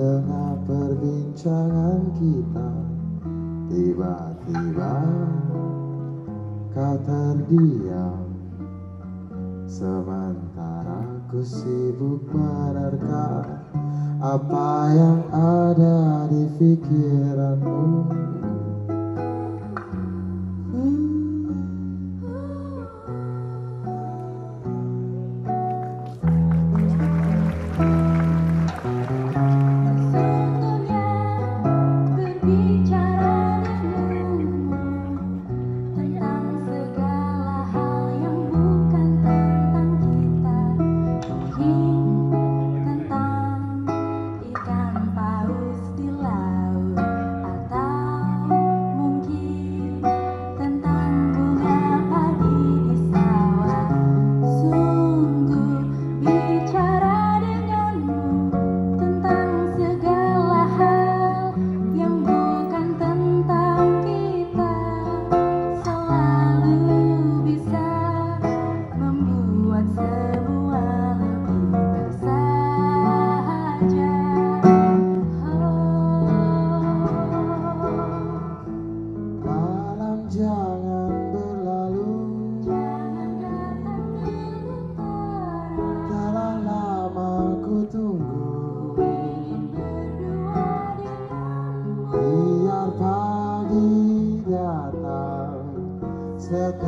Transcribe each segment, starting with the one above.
tengah perbincangan kita Tiba-tiba kau terdiam. Sementara ku sibuk menerka Apa yang ada di pikiranmu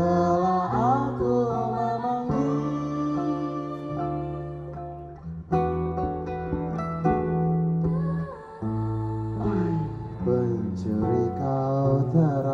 setelah aku memanggil pencuri kau terang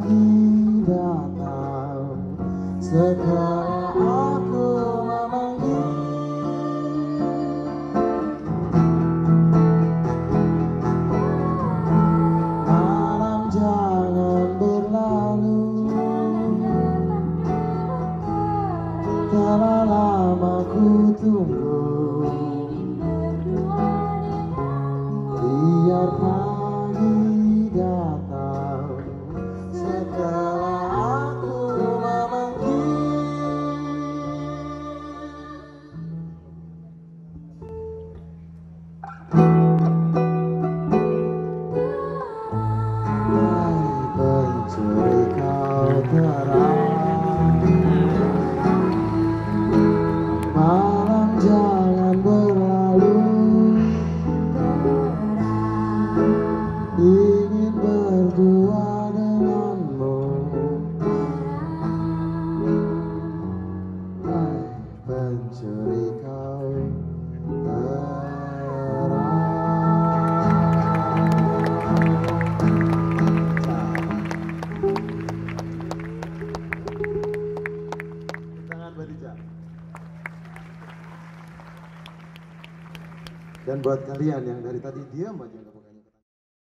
pagi datang Sekarang aku memanggil. Malam jangan berlalu. Telah lama ku tunggu. Biar Dan buat kalian yang dari tadi diam aja